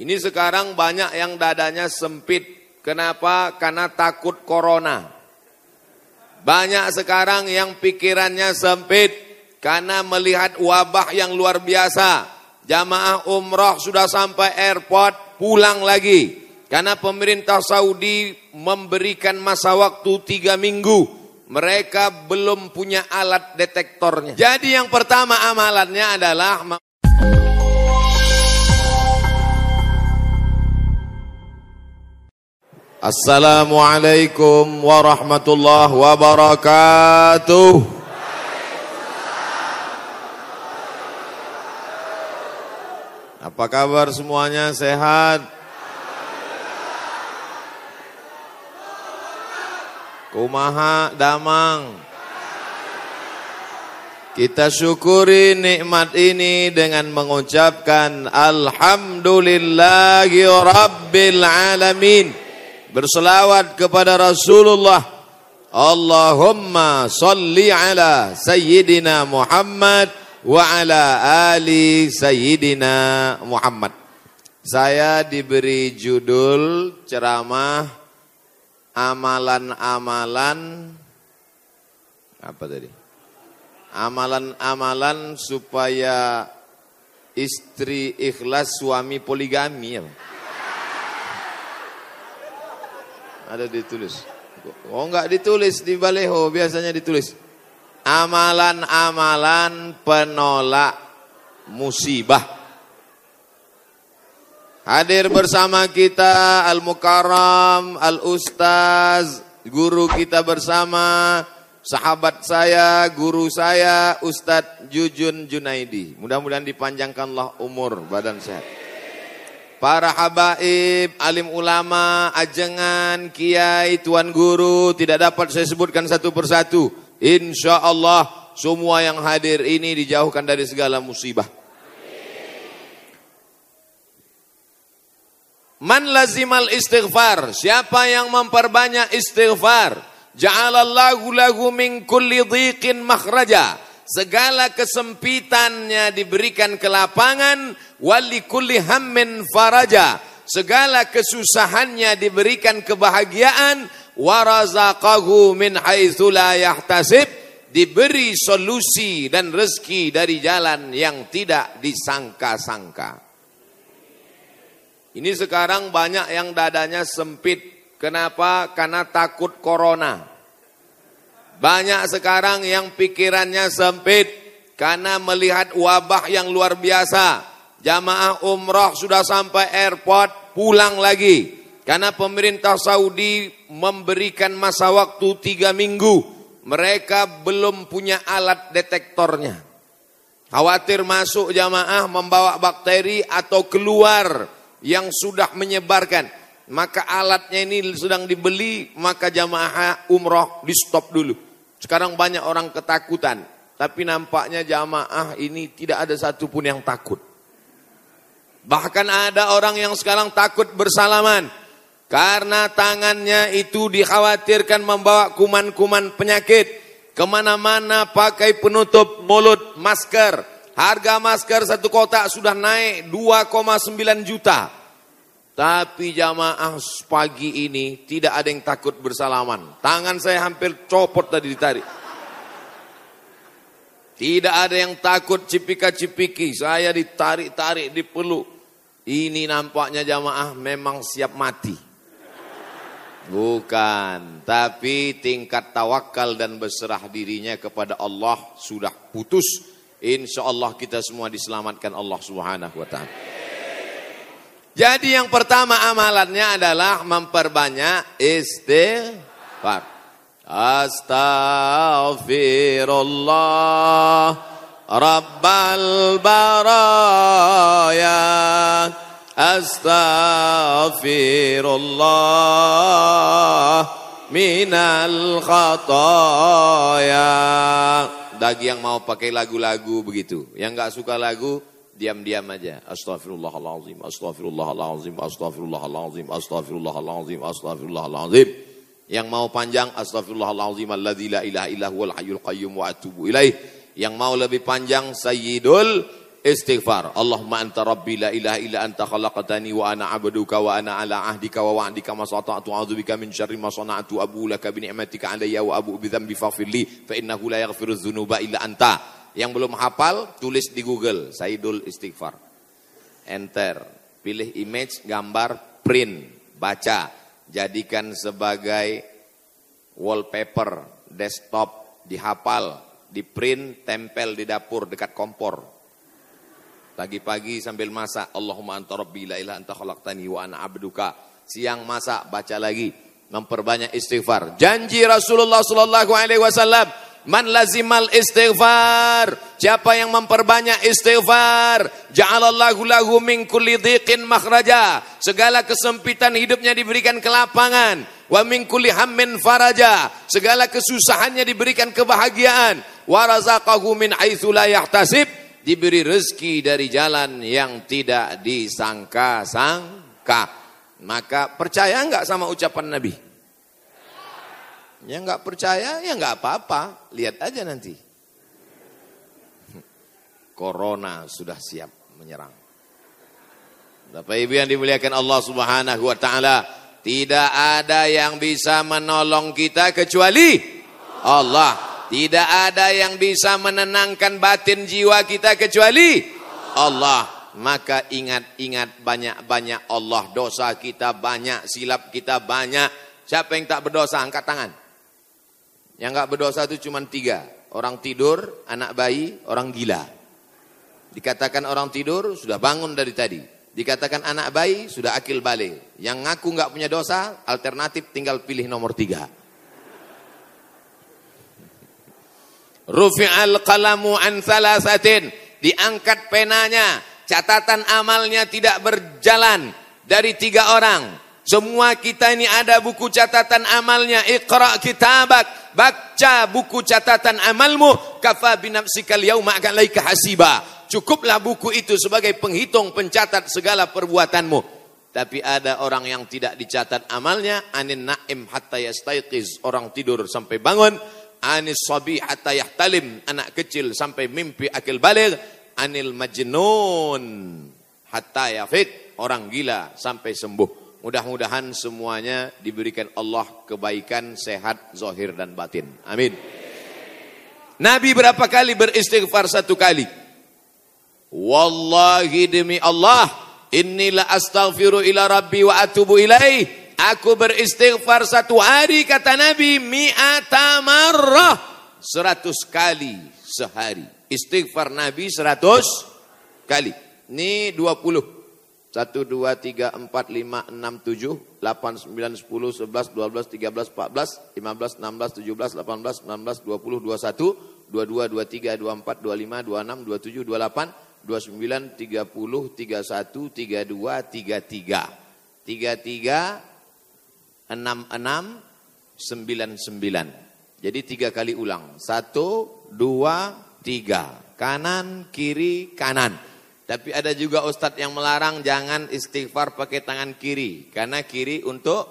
Ini sekarang banyak yang dadanya sempit. Kenapa? Karena takut corona. Banyak sekarang yang pikirannya sempit karena melihat wabah yang luar biasa. Jamaah umroh sudah sampai airport, pulang lagi. Karena pemerintah Saudi memberikan masa waktu tiga minggu. Mereka belum punya alat detektornya. Jadi yang pertama amalannya adalah Assalamualaikum warahmatullahi wabarakatuh. Apa kabar semuanya sehat? Kumaha damang. Kita syukuri nikmat ini dengan mengucapkan Alhamdulillahi Rabbil Alamin berselawat kepada Rasulullah. Allahumma salli ala Sayyidina Muhammad wa ala ali Sayyidina Muhammad. Saya diberi judul ceramah amalan-amalan apa tadi? Amalan-amalan supaya istri ikhlas suami poligami ya Ada ditulis. Oh enggak ditulis di baleho, biasanya ditulis. Amalan-amalan penolak musibah. Hadir bersama kita Al-Mukarram, Al-Ustaz, guru kita bersama, sahabat saya, guru saya, Ustadz Jujun Junaidi. Mudah-mudahan dipanjangkanlah umur badan sehat para habaib, alim ulama, ajengan, kiai, tuan guru, tidak dapat saya sebutkan satu persatu. Insya Allah semua yang hadir ini dijauhkan dari segala musibah. Man lazimal istighfar, siapa yang memperbanyak istighfar, ja'alallahu lahu min kulli dhiqin makhraja segala kesempitannya diberikan kelapangan wali kulli hammin faraja. Segala kesusahannya diberikan kebahagiaan warazaqahu min haitsu la yahtasib. Diberi solusi dan rezeki dari jalan yang tidak disangka-sangka. Ini sekarang banyak yang dadanya sempit. Kenapa? Karena takut corona banyak sekarang yang pikirannya sempit karena melihat wabah yang luar biasa. Jamaah umrah sudah sampai airport, pulang lagi. Karena pemerintah Saudi memberikan masa waktu tiga minggu. Mereka belum punya alat detektornya. Khawatir masuk jamaah membawa bakteri atau keluar yang sudah menyebarkan. Maka alatnya ini sedang dibeli, maka jamaah umrah di stop dulu. Sekarang banyak orang ketakutan, tapi nampaknya jamaah ini tidak ada satupun yang takut. Bahkan ada orang yang sekarang takut bersalaman karena tangannya itu dikhawatirkan membawa kuman-kuman penyakit. Ke mana-mana pakai penutup mulut masker. Harga masker satu kotak sudah naik 2,9 juta. Tapi jamaah pagi ini tidak ada yang takut bersalaman. Tangan saya hampir copot tadi ditarik. Tidak ada yang takut cipika-cipiki. Saya ditarik-tarik, dipeluk. Ini nampaknya jamaah memang siap mati. Bukan, tapi tingkat tawakal dan berserah dirinya kepada Allah sudah putus. Insya Allah kita semua diselamatkan Allah Subhanahu wa taala. Jadi yang pertama amalannya adalah memperbanyak istighfar. Astaghfirullah Rabbal baraya Astaghfirullah minal khataya. Bagi yang mau pakai lagu-lagu begitu, yang nggak suka lagu diam-diam aja. Astagfirullahalazim, astagfirullahalazim, astagfirullahalazim, astagfirullahalazim, astagfirullahalazim. Yang mau panjang astagfirullahalazim alladzi la ilaha illa huwal hayyul qayyum wa atubu ilaih. Yang mau lebih panjang sayyidul istighfar. Allahumma anta rabbi la ilaha illa anta khalaqtani wa ana abduka wa ana ala ahdika wa wa'dika ma sata'tu a'udzubika min syarri ma sana'tu abu laka bi ni'matika alayya wa abu bi dzambi faghfirli fa innahu la yaghfiru dzunuba illa anta. Yang belum hafal tulis di Google Saidul Istighfar. Enter, pilih image, gambar, print, baca, jadikan sebagai wallpaper, desktop, dihafal, di print, tempel di dapur dekat kompor Pagi-pagi sambil masak, Allahumma anta rabbi la ilaha anta khalaqtani wa ana abduka. Siang masak, baca lagi, memperbanyak istighfar. Janji Rasulullah sallallahu alaihi wasallam, man lazimal istighfar. Siapa yang memperbanyak istighfar, ja'alallahu lahu min kulli dhiqin makhraja. Segala kesempitan hidupnya diberikan kelapangan. Wa min kulli hammin faraja. Segala kesusahannya diberikan kebahagiaan. Wa razaqahu min haitsu yahtasib diberi rezeki dari jalan yang tidak disangka-sangka. Maka percaya enggak sama ucapan Nabi? Ya enggak percaya, ya enggak apa-apa. Lihat aja nanti. Corona sudah siap menyerang. Bapak Ibu yang dimuliakan Allah Subhanahu wa taala, tidak ada yang bisa menolong kita kecuali Allah. Tidak ada yang bisa menenangkan batin jiwa kita kecuali Allah. Maka ingat-ingat banyak-banyak Allah. Dosa kita banyak, silap kita banyak. Siapa yang tak berdosa? Angkat tangan. Yang tak berdosa itu cuma tiga. Orang tidur, anak bayi, orang gila. Dikatakan orang tidur, sudah bangun dari tadi. Dikatakan anak bayi, sudah akil balik. Yang ngaku nggak punya dosa, alternatif tinggal pilih nomor tiga. Rufi'al qalamu an thalathatin. Diangkat penanya. Catatan amalnya tidak berjalan. Dari tiga orang. Semua kita ini ada buku catatan amalnya. Iqra kitabak. Baca buku catatan amalmu. Kafa binafsikal yawma laika hasiba. Cukuplah buku itu sebagai penghitung pencatat segala perbuatanmu. Tapi ada orang yang tidak dicatat amalnya. Anin na'im hatta yastaiqiz. Orang tidur sampai bangun anis sabi hatta yahtalim anak kecil sampai mimpi akil balik anil majnun hatta yafik orang gila sampai sembuh mudah-mudahan semuanya diberikan Allah kebaikan sehat zahir dan batin amin Nabi berapa kali beristighfar satu kali Wallahi demi Allah inilah astaghfiru ila rabbi wa atubu ilaih Aku beristighfar satu hari kata Nabi mi'ata marrah. Seratus kali sehari. Istighfar Nabi seratus kali. Ini dua puluh. Satu, dua, tiga, empat, lima, enam, tujuh, delapan, sembilan, sepuluh, sebelas, dua belas, tiga belas, empat belas, lima belas, enam belas, tujuh belas, delapan belas, sembilan belas, dua puluh, dua satu, dua dua, dua tiga, dua empat, dua lima, dua enam, dua tujuh, dua delapan, dua sembilan, tiga puluh, tiga satu, tiga dua, tiga tiga. Tiga tiga, 6699. Jadi tiga kali ulang. Satu, dua, tiga. Kanan, kiri, kanan. Tapi ada juga ustadz yang melarang jangan istighfar pakai tangan kiri. Karena kiri untuk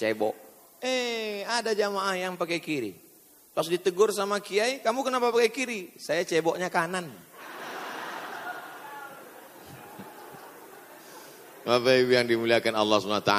cebok. Eh, ada jamaah yang pakai kiri. Pas ditegur sama kiai, kamu kenapa pakai kiri? Saya ceboknya kanan. Bapak Ibu yang dimuliakan Allah SWT.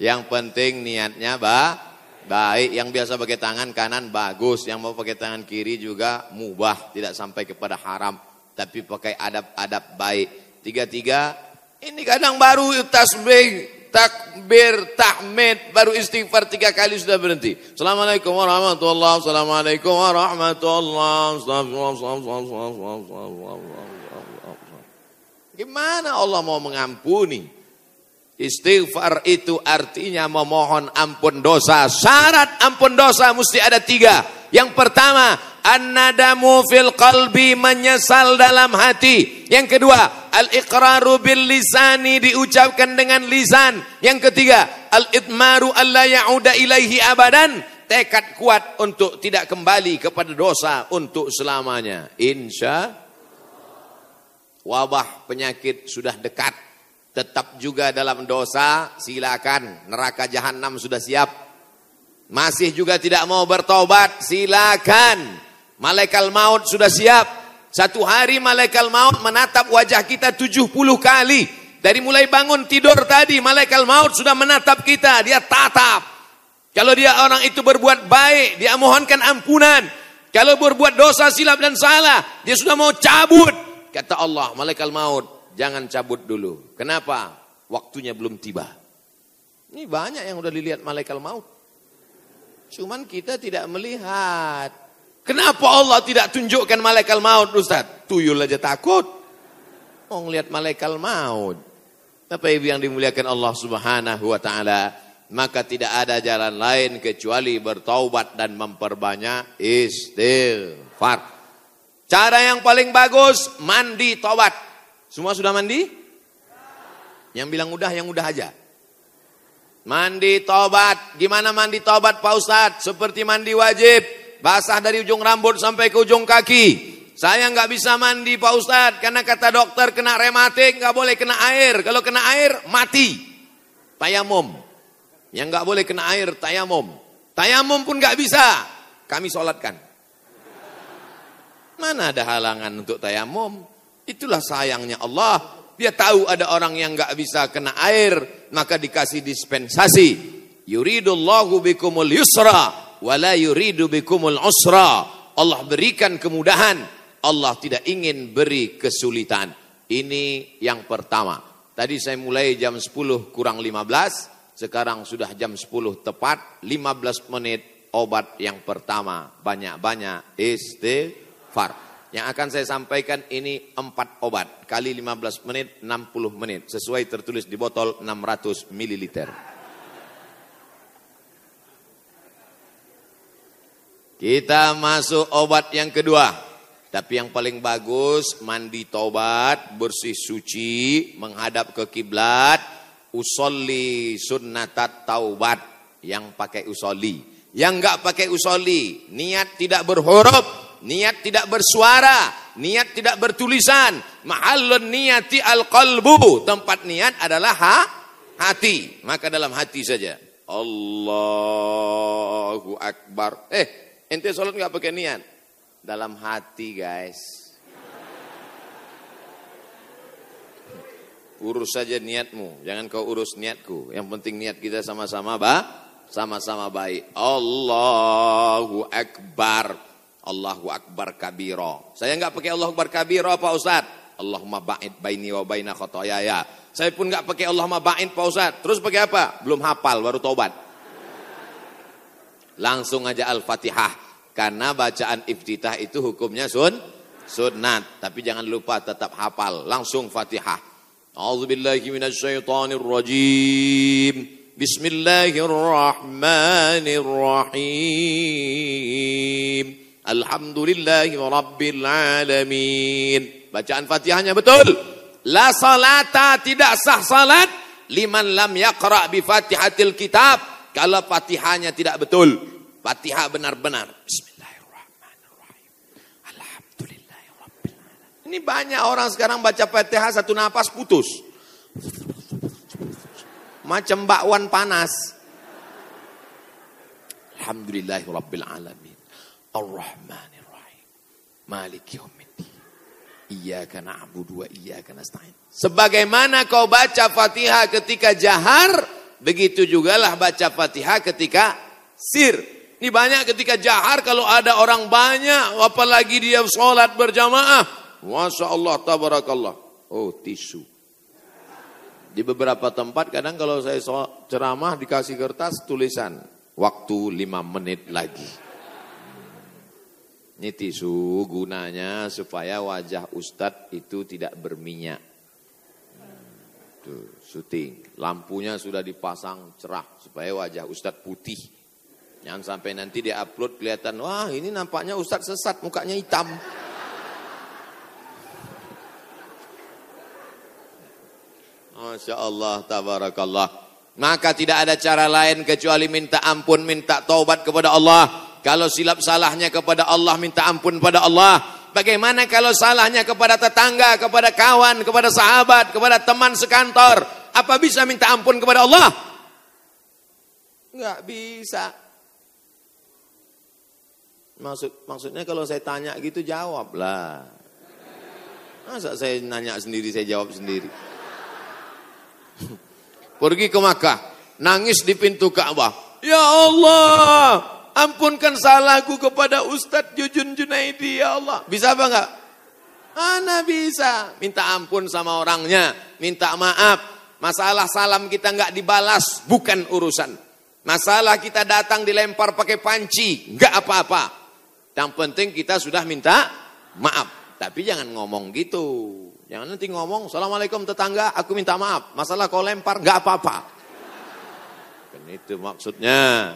Yang penting niatnya bah, baik. Yang biasa pakai tangan kanan bagus. Yang mau pakai tangan kiri juga mubah. Tidak sampai kepada haram. Tapi pakai adab-adab baik. Tiga-tiga. Ini kadang baru tasbih. Takbir, tahmid, baru istighfar tiga kali sudah berhenti. Assalamualaikum warahmatullahi wabarakatuh. Assalamualaikum warahmatullahi wabarakatuh. Gimana Allah mau mengampuni? Istighfar itu artinya memohon ampun dosa. Syarat ampun dosa mesti ada tiga. Yang pertama, an-nadamu fil qalbi menyesal dalam hati. Yang kedua, al-iqraru bil lisani diucapkan dengan lisan. Yang ketiga, al-itmaru alla ya'uda ilaihi abadan. Tekad kuat untuk tidak kembali kepada dosa untuk selamanya. Insya wabah penyakit sudah dekat tetap juga dalam dosa, silakan. Neraka jahanam sudah siap. Masih juga tidak mau bertobat, silakan. Malaikat maut sudah siap. Satu hari malaikat maut menatap wajah kita 70 kali. Dari mulai bangun tidur tadi, malaikat maut sudah menatap kita. Dia tatap. Kalau dia orang itu berbuat baik, dia mohonkan ampunan. Kalau berbuat dosa, silap dan salah, dia sudah mau cabut. Kata Allah, malaikat maut, jangan cabut dulu. Kenapa? Waktunya belum tiba. Ini banyak yang udah dilihat malaikat maut. Cuman kita tidak melihat. Kenapa Allah tidak tunjukkan malaikat maut Ustaz? Tuyul aja takut. Mau ngeliat malaikat maut. Apa yang dimuliakan Allah subhanahu wa ta'ala. Maka tidak ada jalan lain kecuali bertaubat dan memperbanyak istighfar. Cara yang paling bagus, mandi taubat. Semua sudah mandi? Yang bilang udah, yang udah aja. Mandi tobat. Gimana mandi tobat Pak Ustadz? Seperti mandi wajib. Basah dari ujung rambut sampai ke ujung kaki. Saya nggak bisa mandi Pak Ustadz. Karena kata dokter kena rematik nggak boleh kena air. Kalau kena air mati. Tayamum. Yang nggak boleh kena air tayamum. Tayamum pun nggak bisa. Kami sholatkan. Mana ada halangan untuk tayamum? Itulah sayangnya Allah. Dia tahu ada orang yang nggak bisa kena air, maka dikasih dispensasi. Yuridullahu bikumul yusra, wala yuridu bikumul usra. Allah berikan kemudahan, Allah tidak ingin beri kesulitan. Ini yang pertama. Tadi saya mulai jam 10 kurang 15, sekarang sudah jam 10 tepat, 15 menit obat yang pertama. Banyak-banyak istighfar. Yang akan saya sampaikan ini empat obat. Kali 15 menit, 60 menit. Sesuai tertulis di botol 600 mililiter. Kita masuk obat yang kedua. Tapi yang paling bagus, mandi tobat, bersih suci, menghadap ke kiblat, usolli sunnatat taubat. Yang pakai usolli. Yang enggak pakai usolli, niat tidak berhuruf, niat tidak bersuara, niat tidak bertulisan. Mahallun niyati al-qalbu. Tempat niat adalah ha? hati. Maka dalam hati saja. Allahu Akbar. Eh, ente sholat nggak pakai niat? Dalam hati guys. Urus saja niatmu, jangan kau urus niatku. Yang penting niat kita sama-sama bah, sama-sama baik. Allahu Akbar. Allahu Akbar kabiro. Saya nggak pakai Allahu Akbar kabiro Pak Ustaz. Allahumma ba'id baini wa baina khotoyaya. Saya pun nggak pakai Allahumma ba'id Pak Ustaz. Terus pakai apa? Belum hafal baru tobat. Langsung aja Al-Fatihah. Karena bacaan iftitah itu hukumnya sun sunat. Tapi jangan lupa tetap hafal. Langsung Fatihah. A'udzubillahi minasyaitonirrajim. Bismillahirrahmanirrahim. Alhamdulillahi Rabbil Alamin. Bacaan fatihahnya betul. La salata tidak sah salat. Liman lam yaqra' bi fatihatil kitab. Kalau fatihahnya tidak betul. Fatihah benar-benar. Bismillahirrahmanirrahim. Ini banyak orang sekarang baca fatihah satu napas putus. Macam bakwan panas. Alhamdulillahi Rabbil Alamin. Ar-Rahmanir Rahim. Malik yaumiddin. Iyyaka na'budu wa iyyaka nasta'in. Sebagaimana kau baca Fatihah ketika jahar, begitu jugalah baca Fatihah ketika sir. Ini banyak ketika jahar kalau ada orang banyak, apalagi dia sholat berjamaah. Masya Allah, tabarakallah. Oh, tisu. Di beberapa tempat kadang kalau saya ceramah dikasih kertas tulisan waktu lima menit lagi. Ini tisu gunanya supaya wajah ustadz itu tidak berminyak. Tuh, syuting. Lampunya sudah dipasang cerah supaya wajah ustadz putih. Jangan sampai nanti dia upload kelihatan, wah ini nampaknya ustadz sesat, mukanya hitam. Masya Allah, tabarakallah. Maka tidak ada cara lain kecuali minta ampun, minta taubat kepada Allah. Kalau silap salahnya kepada Allah minta ampun pada Allah. Bagaimana kalau salahnya kepada tetangga, kepada kawan, kepada sahabat, kepada teman sekantor? Apa bisa minta ampun kepada Allah? Enggak bisa. Maksud maksudnya kalau saya tanya gitu jawablah. Masa saya nanya sendiri, saya jawab sendiri. Pergi ke Makkah, nangis di pintu Ka'bah. Ya Allah, ampunkan salahku kepada Ustadz Jujun Junaidi, ya Allah. Bisa apa enggak? Ana bisa. Minta ampun sama orangnya, minta maaf. Masalah salam kita enggak dibalas, bukan urusan. Masalah kita datang dilempar pakai panci, enggak apa-apa. Yang penting kita sudah minta maaf. Tapi jangan ngomong gitu. Jangan nanti ngomong, Assalamualaikum tetangga, aku minta maaf. Masalah kau lempar, nggak apa-apa. Kan itu maksudnya.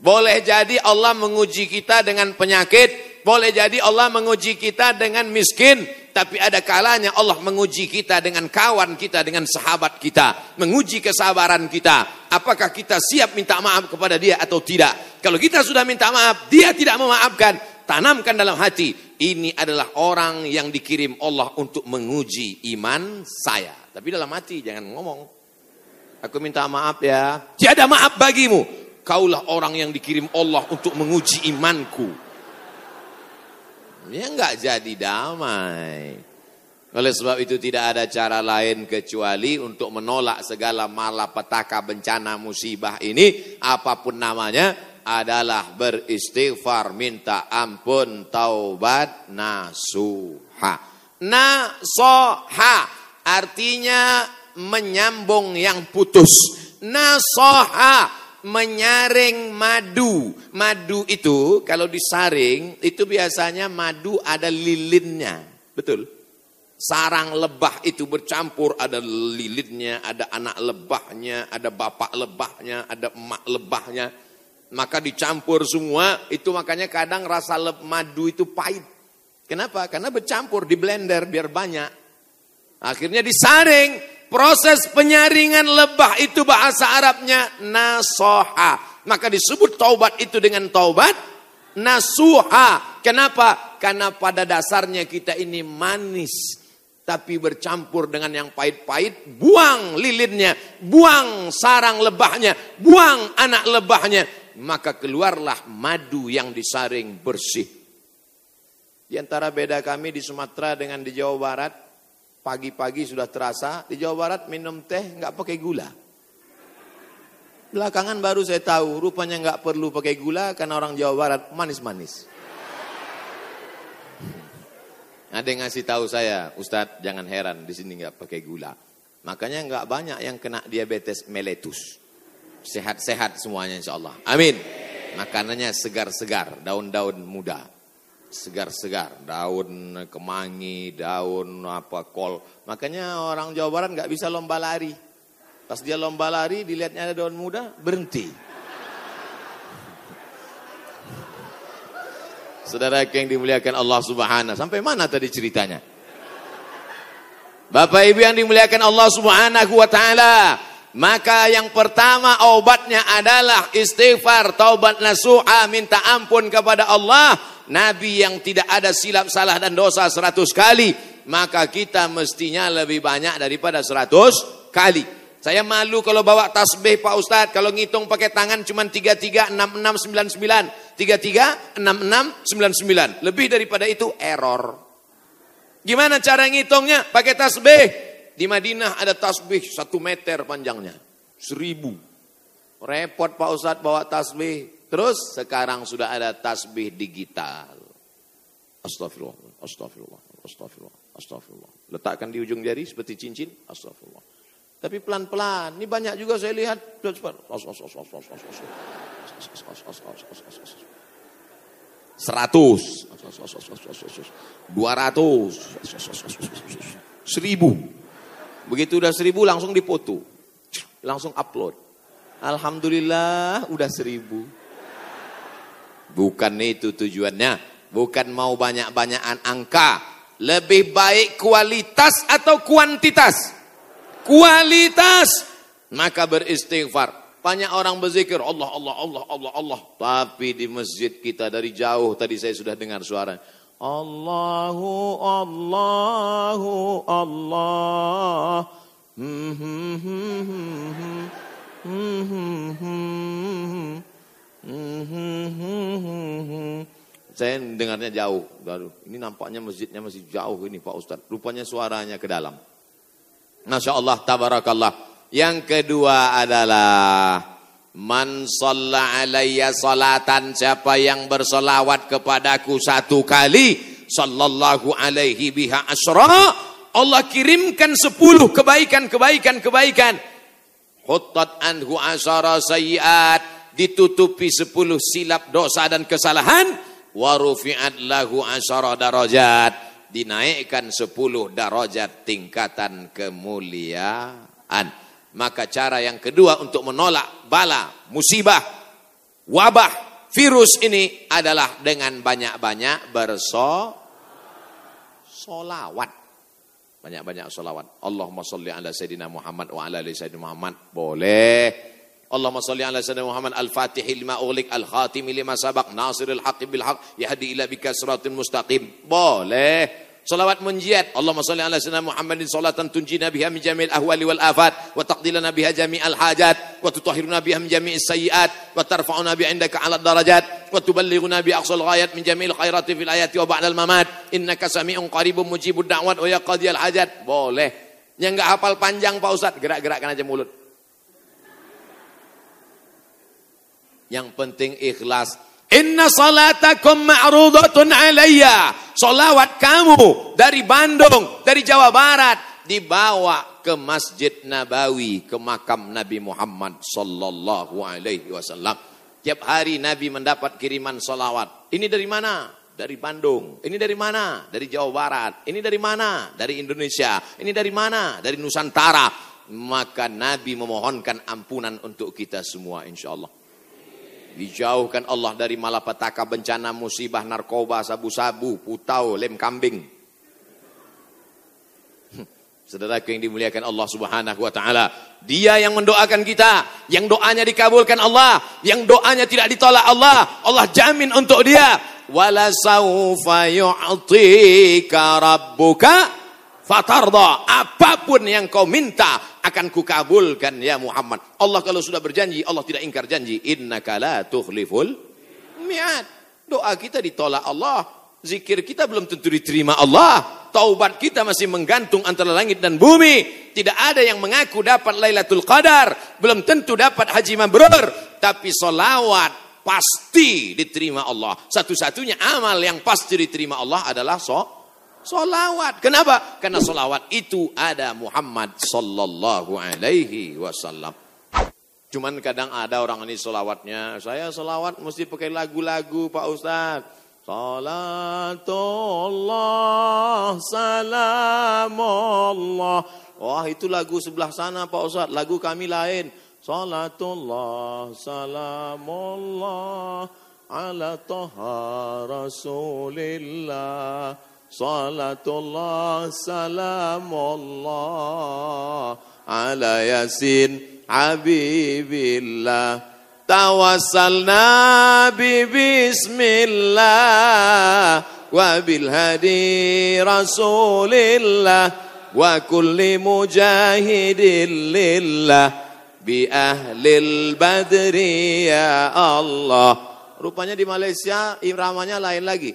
Boleh jadi Allah menguji kita dengan penyakit. Boleh jadi Allah menguji kita dengan miskin. Tapi ada kalanya Allah menguji kita dengan kawan kita, dengan sahabat kita. Menguji kesabaran kita. Apakah kita siap minta maaf kepada dia atau tidak. Kalau kita sudah minta maaf, dia tidak memaafkan. Tanamkan dalam hati, ini adalah orang yang dikirim Allah untuk menguji iman saya. Tapi dalam hati jangan ngomong. Aku minta maaf ya. Tiada maaf bagimu. Kaulah orang yang dikirim Allah untuk menguji imanku. Ya enggak jadi damai. Oleh sebab itu tidak ada cara lain kecuali untuk menolak segala malapetaka bencana musibah ini apa pun namanya adalah beristighfar, minta ampun, taubat, nasuha. Nasoha artinya menyambung yang putus. Nasoha menyaring madu. Madu itu kalau disaring itu biasanya madu ada lilinnya. Betul? Sarang lebah itu bercampur ada lilinnya, ada anak lebahnya, ada bapak lebahnya, ada emak lebahnya maka dicampur semua, itu makanya kadang rasa madu itu pahit. Kenapa? Karena bercampur di blender biar banyak. Akhirnya disaring, proses penyaringan lebah itu bahasa Arabnya nasoha. Maka disebut taubat itu dengan taubat nasuha. Kenapa? Karena pada dasarnya kita ini manis. Tapi bercampur dengan yang pahit-pahit, buang lilinnya, buang sarang lebahnya, buang anak lebahnya, maka keluarlah madu yang disaring bersih. Di antara beda kami di Sumatera dengan di Jawa Barat, pagi-pagi sudah terasa, di Jawa Barat minum teh nggak pakai gula. Belakangan baru saya tahu, rupanya nggak perlu pakai gula karena orang Jawa Barat manis-manis. Ada yang ngasih tahu saya, Ustadz jangan heran di sini nggak pakai gula. Makanya nggak banyak yang kena diabetes meletus. Sehat-sehat semuanya insya Allah. Amin. Makanannya segar-segar, daun-daun muda. Segar-segar, daun kemangi, daun apa kol. Makanya orang Jawa Barat nggak bisa lomba lari. Pas dia lomba lari, dilihatnya ada daun muda, berhenti. Saudara yang dimuliakan Allah Subhanahu. Sampai mana tadi ceritanya? Bapak Ibu yang dimuliakan Allah Subhanahu wa taala. Maka yang pertama obatnya adalah istighfar, taubat nasuha, minta ampun kepada Allah. Nabi yang tidak ada silap salah dan dosa seratus kali. Maka kita mestinya lebih banyak daripada seratus kali. Saya malu kalau bawa tasbih Pak Ustadz. Kalau ngitung pakai tangan cuma 33, 66, 99. 33, 66, 99. Lebih daripada itu error. Gimana cara ngitungnya? Pakai tasbih. Di Madinah ada tasbih satu meter panjangnya. Seribu. Repot Pak Ustadz bawa tasbih. Terus sekarang sudah ada tasbih digital. Astagfirullah, astagfirullah, astagfirullah, astagfirullah. Letakkan di ujung jari seperti cincin, astagfirullah. Tapi pelan-pelan, ini banyak juga saya lihat. Seratus, dua ratus, seribu. Begitu udah seribu langsung dipoto. Langsung upload. Alhamdulillah udah seribu. Bukan itu tujuannya. Bukan mau banyak-banyakan angka. Lebih baik kualitas atau kuantitas? Kualitas. Maka beristighfar. Banyak orang berzikir Allah, Allah, Allah, Allah, Allah. Tapi di masjid kita dari jauh tadi saya sudah dengar suara. Allahu Allahu Allah Saya dengarnya jauh. Baru ini nampaknya masjidnya masih jauh ini Pak Ustadz. Rupanya suaranya ke dalam. Masya Allah, tabarakallah. Yang kedua adalah Man salla alayya salatan siapa yang bersolawat kepadaku satu kali sallallahu alaihi biha asra Allah kirimkan sepuluh kebaikan kebaikan kebaikan Huttat anhu asara sayiat ditutupi sepuluh silap dosa dan kesalahan warufi'at lahu asara darajat dinaikkan sepuluh darajat tingkatan kemuliaan maka cara yang kedua untuk menolak bala, musibah, wabah, virus ini adalah dengan banyak-banyak berso solawat. Banyak-banyak solawat. Allahumma salli ala Sayyidina Muhammad wa ala ali Sayyidina Muhammad. Boleh. Allahumma salli ala Sayyidina Muhammad al-fatih lima ughliq al-khatimi lima sabaq nasiril haqqi bil haqq yahdi ila bika siratin mustaqim. Boleh. Salawat munjiat. Allahumma salli ala sayyidina Muhammadin salatan tunjina biha min jami'il ahwali wal afat wa taqdilana biha jami'al hajat wa tutahhiruna biha min jami'is sayyiat wa tarfa'una bi indaka 'ala darajat wa tuballighuna bi aqsal ghayat min jami'il khairati fil ayati wa ba'dal mamat innaka sami'un qaribun mujibud da'wat wa ya qadiyal hajat. Boleh. Yang enggak hafal panjang Pak Ustaz, gerak-gerakkan aja mulut. Yang penting ikhlas. Inna salatakum ma'rudatun alayya. Salawat kamu dari Bandung, dari Jawa Barat dibawa ke Masjid Nabawi, ke makam Nabi Muhammad sallallahu alaihi wasallam. Tiap hari Nabi mendapat kiriman salawat. Ini dari mana? Dari Bandung. Ini dari mana? Dari Jawa Barat. Ini dari mana? Dari Indonesia. Ini dari mana? Dari Nusantara. Maka Nabi memohonkan ampunan untuk kita semua insya Allah. Dijauhkan Allah dari malapetaka bencana musibah narkoba sabu-sabu putau lem kambing. Saudaraku yang dimuliakan Allah Subhanahu wa taala, Dia yang mendoakan kita, yang doanya dikabulkan Allah, yang doanya tidak ditolak Allah, Allah jamin untuk dia. Wala saufa yu'tika rabbuka fatarda apa pun yang kau minta akan kukabulkan ya Muhammad. Allah kalau sudah berjanji Allah tidak ingkar janji. Innaka la tukhliful mi'ad. Doa kita ditolak Allah. Zikir kita belum tentu diterima Allah. Taubat kita masih menggantung antara langit dan bumi. Tidak ada yang mengaku dapat Lailatul Qadar. Belum tentu dapat haji mabrur. Tapi solawat pasti diterima Allah. Satu-satunya amal yang pasti diterima Allah adalah so Solawat. Kenapa? Karena solawat itu ada Muhammad Sallallahu Alaihi Wasallam. Cuman kadang ada orang ini solawatnya. Saya solawat mesti pakai lagu-lagu Pak Ustadz. Salatullah, salamullah. Wah itu lagu sebelah sana Pak Ustadz. Lagu kami lain. Salatullah, salamullah. Ala toha rasulillah. Salatullah salamullah ala yasin habibillah. Tawassal nabi bismillah wa bil hadi rasulillah wa kulli mujahidin lillah. Bi ahlil badri ya Allah. Rupanya di Malaysia iramanya lain lagi.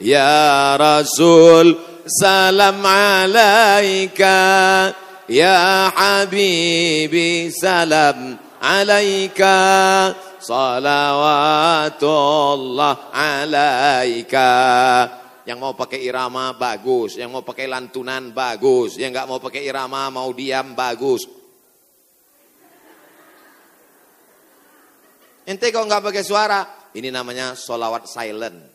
يا رسول سلام عليك يا حبيبي سلام عليك صلوات الله عليك Yang mau pakai irama bagus, yang mau pakai lantunan bagus, yang nggak mau pakai irama mau diam bagus. Ente kalau nggak pakai suara, ini namanya solawat silent.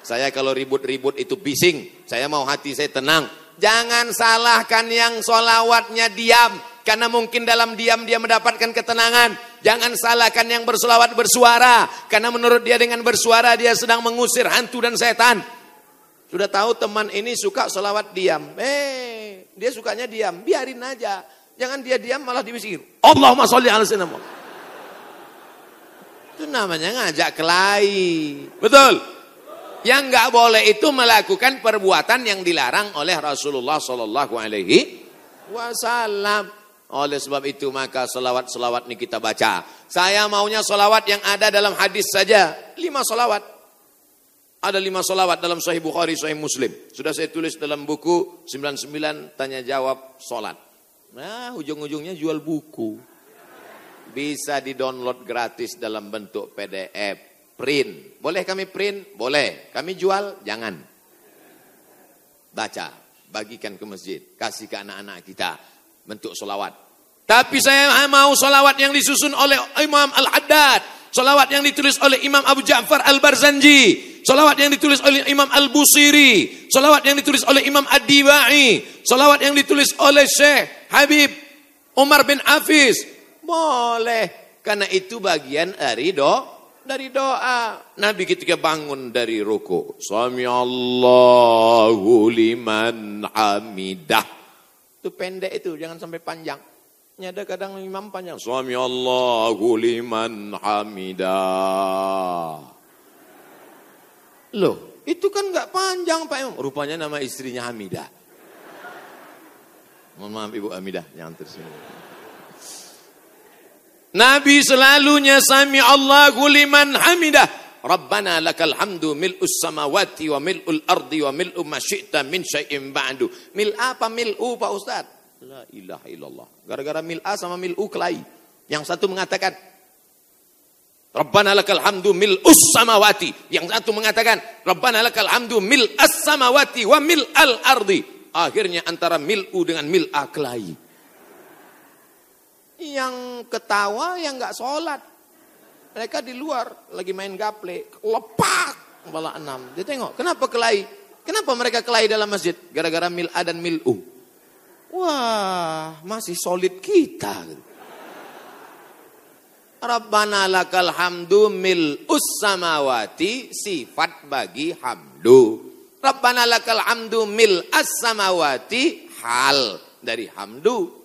Saya kalau ribut-ribut itu bising, saya mau hati saya tenang. Jangan salahkan yang solawatnya diam, karena mungkin dalam diam dia mendapatkan ketenangan. Jangan salahkan yang bersolawat bersuara, karena menurut dia dengan bersuara dia sedang mengusir hantu dan setan. Sudah tahu teman ini suka selawat diam. Eh, dia sukanya diam. Biarin aja. Jangan dia diam malah dibisir. Allahumma sholli ala sayyidina Itu namanya ngajak kelahi. Betul? Yang nggak boleh itu melakukan perbuatan yang dilarang oleh Rasulullah Shallallahu Alaihi Wasallam. Oleh sebab itu maka selawat-selawat ini kita baca. Saya maunya selawat yang ada dalam hadis saja. Lima selawat. Ada lima solawat dalam Sahih Bukhari, Sahih Muslim. Sudah saya tulis dalam buku 99 tanya jawab solat. Nah, ujung-ujungnya jual buku. Bisa di-download gratis dalam bentuk PDF. Print. Boleh kami print? Boleh. Kami jual? Jangan. Baca. Bagikan ke masjid. Kasih ke anak-anak kita. Bentuk solawat. Tapi saya mau solawat yang disusun oleh Imam Al-Haddad. Solawat yang ditulis oleh Imam Abu Ja'far Al-Barzanji. Salawat yang ditulis oleh Imam Al-Busiri. Salawat yang ditulis oleh Imam Ad-Dibai. Salawat yang ditulis oleh Syekh Habib Umar bin Hafiz. Boleh. Karena itu bagian dari doa. Dari doa. Nabi ketika bangun dari ruku. Sami Allahu liman hamidah. Itu pendek itu. Jangan sampai panjang. Ada kadang imam panjang. Sami Allahu liman hamidah. Loh, itu kan nggak panjang Pak Imam. Rupanya nama istrinya Hamidah. Mohon maaf Ibu Hamidah, jangan tersinggung. Nabi selalunya sami Allahu liman hamidah. Rabbana lakal hamdu mil'us samawati wa mil'ul ardi wa mil'u ma syi'ta min syai'in ba'du. Mil apa mil'u Pak Ustaz? La ilaha illallah. Gara-gara mil'a sama mil'u kelai. Yang satu mengatakan Rabbana lakal hamdu mil us samawati. Yang satu mengatakan, Rabbana lakal hamdu mil as samawati wa mil al ardi. Akhirnya antara mil'u dengan mil aklai. Yang ketawa, yang nggak sholat. Mereka di luar lagi main gaple, lepak kepala enam. Dia tengok, kenapa kelai? Kenapa mereka kelai dalam masjid? Gara-gara mil a dan mil u. Wah, masih solid kita. Rabbana lakal hamdu mil samawati sifat bagi hamdu. Rabbana lakal hamdu mil as-samawati hal dari hamdu.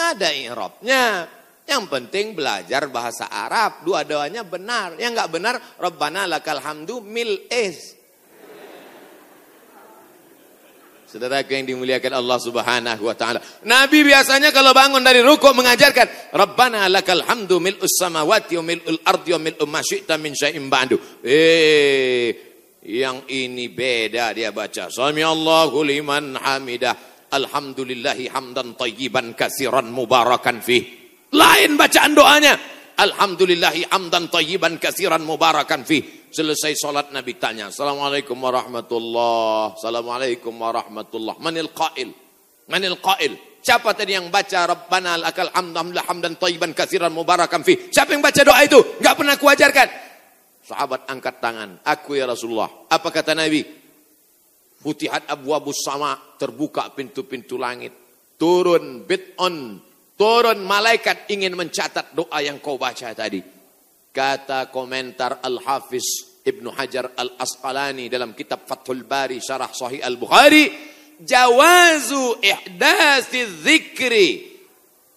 Ada i'rabnya. Yang penting belajar bahasa Arab. Dua-duanya benar. Yang enggak benar Rabbana lakal hamdu mil es. Saudara yang dimuliakan Allah Subhanahu wa taala. Nabi biasanya kalau bangun dari rukuk mengajarkan, "Rabbana lakal hamdu mil'us samawati wa mil'ul ardi wa mil'u ma min ba'du." Eh, yang ini beda dia baca. Sami Allahu liman hamidah. Alhamdulillahi hamdan tayyiban kasiran mubarakan fih. Lain bacaan doanya. Alhamdulillahi hamdan tayyiban kasiran mubarakan fih. Selesai sholat Nabi tanya, Assalamualaikum warahmatullah, Assalamualaikum warahmatullah. Manil qail? Manil qail? Siapa tadi yang baca Rabbana lakal hamdamlah hamdan tayyiban katsiran mubarakan fi? Siapa yang baca doa itu? Enggak pernah kuajarkan. Sahabat angkat tangan, aku ya Rasulullah. Apa kata Nabi? Futihat abwabus sama, terbuka pintu-pintu langit. Turun bid'on, turun malaikat ingin mencatat doa yang kau baca tadi. Kata komentar Al-Hafiz Ibnu Hajar Al-Asqalani dalam kitab Fathul Bari Syarah Sahih Al-Bukhari, jawazu ihdasi dzikri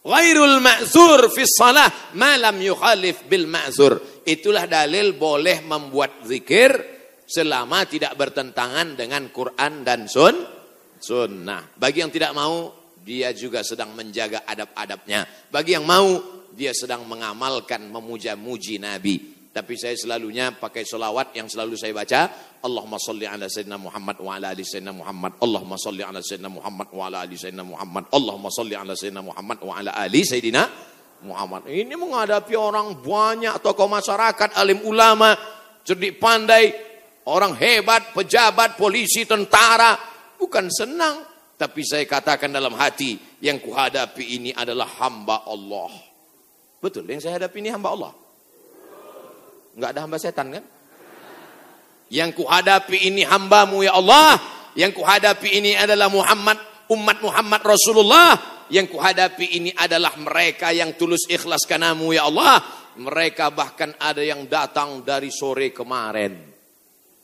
ghairul ma'zur fi salah ma lam yukhalif bil ma'zur. Itulah dalil boleh membuat zikir selama tidak bertentangan dengan Quran dan sun sunnah. Bagi yang tidak mau, dia juga sedang menjaga adab-adabnya. Bagi yang mau, dia sedang mengamalkan memuja-muji Nabi. Tapi saya selalunya pakai solawat yang selalu saya baca. Allahumma salli ala Sayyidina Muhammad wa ala ali Sayyidina Muhammad. Allahumma salli ala Sayyidina Muhammad wa ala ali Sayyidina Muhammad. Allahumma salli ala Sayyidina Muhammad wa ala ali Sayyidina Muhammad. Ini menghadapi orang banyak tokoh masyarakat, alim ulama, cerdik pandai, orang hebat, pejabat, polisi, tentara. Bukan senang. Tapi saya katakan dalam hati, yang kuhadapi ini adalah hamba Allah. Betul, yang saya hadapi ini hamba Allah. Enggak ada hamba setan kan? Yang kuhadapi ini hambamu ya Allah. Yang kuhadapi ini adalah Muhammad, umat Muhammad Rasulullah. Yang kuhadapi ini adalah mereka yang tulus ikhlas kanamu ya Allah. Mereka bahkan ada yang datang dari sore kemarin.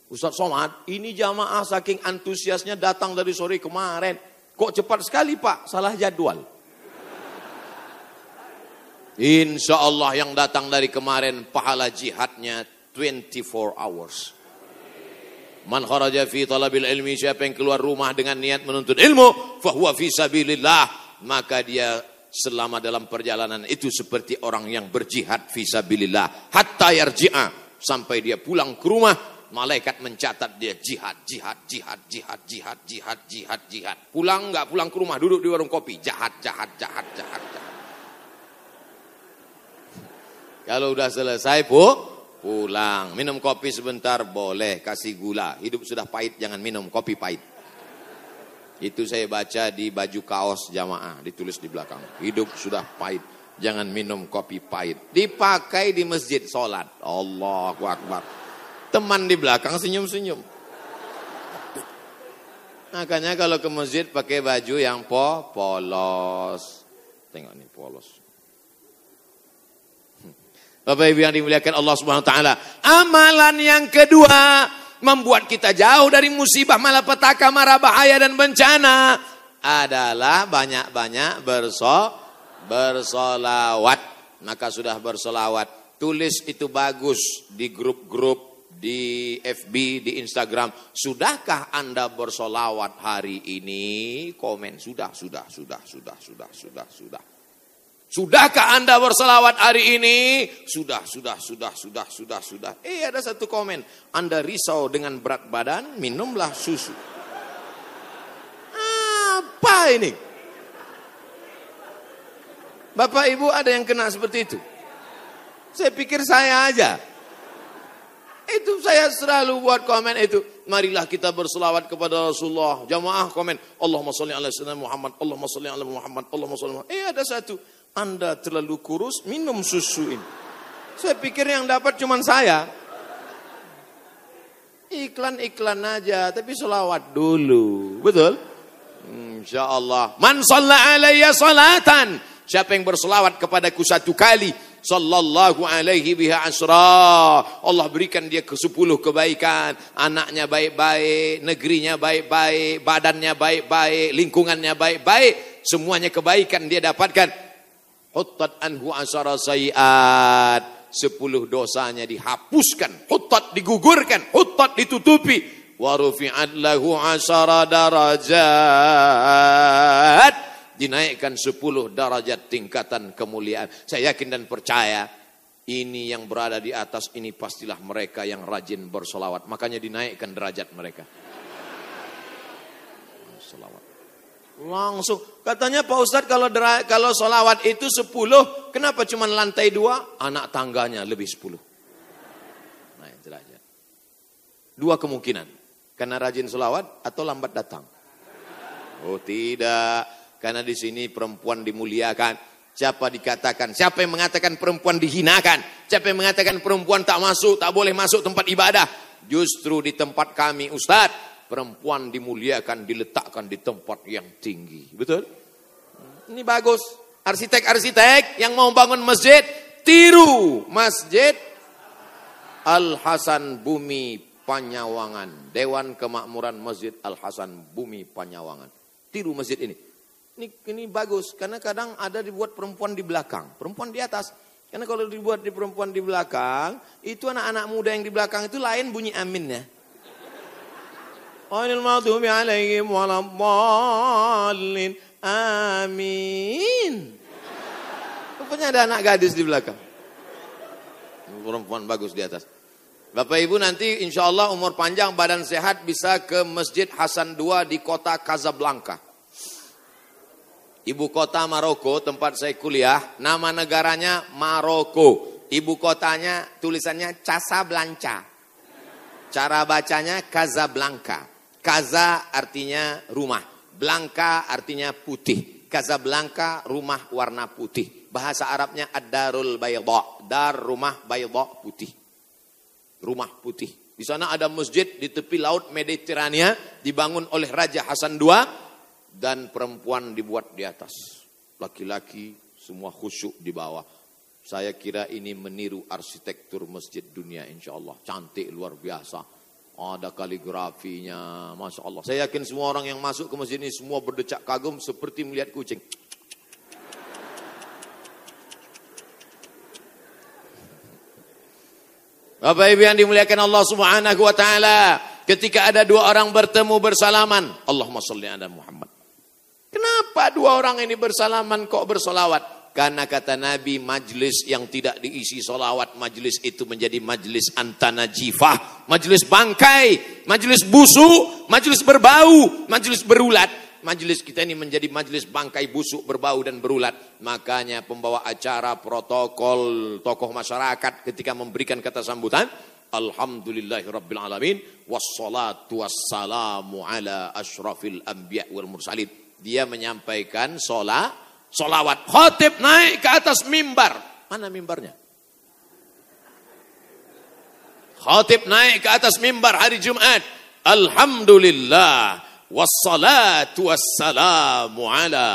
Ustaz Somad, ini jamaah saking antusiasnya datang dari sore kemarin. Kok cepat sekali Pak? Salah jadwal. Insya Allah yang datang dari kemarin pahala jihadnya 24 hours. Man kharaja fi talabil ilmi siapa yang keluar rumah dengan niat menuntut ilmu fahuwa fi sabilillah maka dia selama dalam perjalanan itu seperti orang yang berjihad fi sabilillah hatta yarji'a sampai dia pulang ke rumah Malaikat mencatat dia jihad, jihad, jihad, jihad, jihad, jihad, jihad, jihad. Pulang nggak pulang ke rumah, duduk di warung kopi. Jahat, jahat, jahat, jahat, jahat. Kalau udah selesai, Bu, pulang. Minum kopi sebentar, boleh. Kasih gula. Hidup sudah pahit, jangan minum kopi pahit. Itu saya baca di baju kaos jamaah, ditulis di belakang. Hidup sudah pahit, jangan minum kopi pahit. Dipakai di masjid, sholat. Allahu Akbar. Teman di belakang senyum-senyum. Makanya kalau ke masjid pakai baju yang po polos. Tengok nih polos. Bapak Ibu yang dimuliakan Allah Subhanahu wa taala. Amalan yang kedua membuat kita jauh dari musibah, malapetaka, mara bahaya dan bencana adalah banyak-banyak berso bersolawat. Maka sudah bersolawat. Tulis itu bagus di grup-grup di FB, di Instagram. Sudahkah Anda bersolawat hari ini? Komen sudah, sudah, sudah, sudah, sudah, sudah, sudah. Sudahkah Anda berselawat hari ini? Sudah, sudah, sudah, sudah, sudah, sudah. Eh ada satu komen. Anda risau dengan berat badan, minumlah susu. Apa ini? Bapak Ibu ada yang kena seperti itu? Saya pikir saya aja. Itu saya selalu buat komen itu. Marilah kita berselawat kepada Rasulullah. Jamaah komen. Allahumma salli ala sayyidina Muhammad. Allahumma salli ala Muhammad. Allahumma salli Muhammad. Eh ada satu. Anda terlalu kurus, minum susu ini. Saya pikir yang dapat cuma saya. Iklan-iklan aja, tapi selawat dulu. Betul? Insya Allah. Man salla alaiya salatan. Siapa yang berselawat kepadaku satu kali. Sallallahu alaihi biha asra. Allah berikan dia ke sepuluh kebaikan. Anaknya baik-baik, negerinya baik-baik, badannya baik-baik, lingkungannya baik-baik. Semuanya kebaikan dia dapatkan Huttat anhu asara sayiat. Sepuluh dosanya dihapuskan. Huttat digugurkan. Huttat ditutupi. Warufi'at lahu asara darajat. Dinaikkan sepuluh darajat tingkatan kemuliaan. Saya yakin dan percaya. Ini yang berada di atas ini pastilah mereka yang rajin bersolawat. Makanya dinaikkan derajat mereka. Salawat. Langsung. Katanya Pak Ustadz kalau kalau solawat itu sepuluh, kenapa cuma lantai dua? Anak tangganya lebih sepuluh. Nah, derajat. Dua kemungkinan. Karena rajin solawat atau lambat datang. Oh tidak. Karena di sini perempuan dimuliakan. Siapa dikatakan? Siapa yang mengatakan perempuan dihinakan? Siapa yang mengatakan perempuan tak masuk, tak boleh masuk tempat ibadah? Justru di tempat kami Ustadz perempuan dimuliakan, diletakkan di tempat yang tinggi. Betul? Ini bagus. Arsitek-arsitek yang mau bangun masjid, tiru masjid Al-Hasan Bumi Panyawangan. Dewan Kemakmuran Masjid Al-Hasan Bumi Panyawangan. Tiru masjid ini ini, ini bagus karena kadang ada dibuat perempuan di belakang, perempuan di atas. Karena kalau dibuat di perempuan di belakang, itu anak-anak muda yang di belakang itu lain bunyi aminnya. Ghairil. Amin. Rupanya ada anak gadis di belakang. Perempuan bagus di atas. Bapak Ibu nanti insya Allah umur panjang badan sehat bisa ke Masjid Hasan II di kota Casablanca. Ibu kota Maroko tempat saya kuliah, nama negaranya Maroko. Ibu kotanya tulisannya Casablanca. Cara bacanya Casablanca. Kaza artinya rumah. Blanka artinya putih. Casablanca rumah warna putih. Bahasa Arabnya ad-darul bayda. Dar rumah bayda putih. Rumah putih. Di sana ada masjid di tepi laut Mediterania dibangun oleh Raja Hasan II dan perempuan dibuat di atas. Laki-laki semua khusyuk di bawah. Saya kira ini meniru arsitektur masjid dunia insya Allah. Cantik luar biasa Ada kaligrafinya, Masya Allah. Saya yakin semua orang yang masuk ke masjid ini semua berdecak kagum seperti melihat kucing. Bapak Ibu yang dimuliakan Allah Subhanahu wa taala, ketika ada dua orang bertemu bersalaman, Allahumma sholli ala Muhammad. Kenapa dua orang ini bersalaman kok bersolawat? Karena kata Nabi majlis yang tidak diisi solawat majlis itu menjadi majlis antana jifah. Majlis bangkai, majlis busuk, majlis berbau, majlis berulat. Majlis kita ini menjadi majlis bangkai busuk, berbau dan berulat. Makanya pembawa acara, protokol, tokoh masyarakat ketika memberikan kata sambutan. Alhamdulillahirrabbilalamin. Wassalatu wassalamu ala ashrafil anbiya wal mursalin. Dia menyampaikan sholat solawat. Khotib naik ke atas mimbar. Mana mimbarnya? Khotib naik ke atas mimbar hari Jumat. Alhamdulillah. Wassalatu wassalamu ala